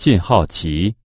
信号旗。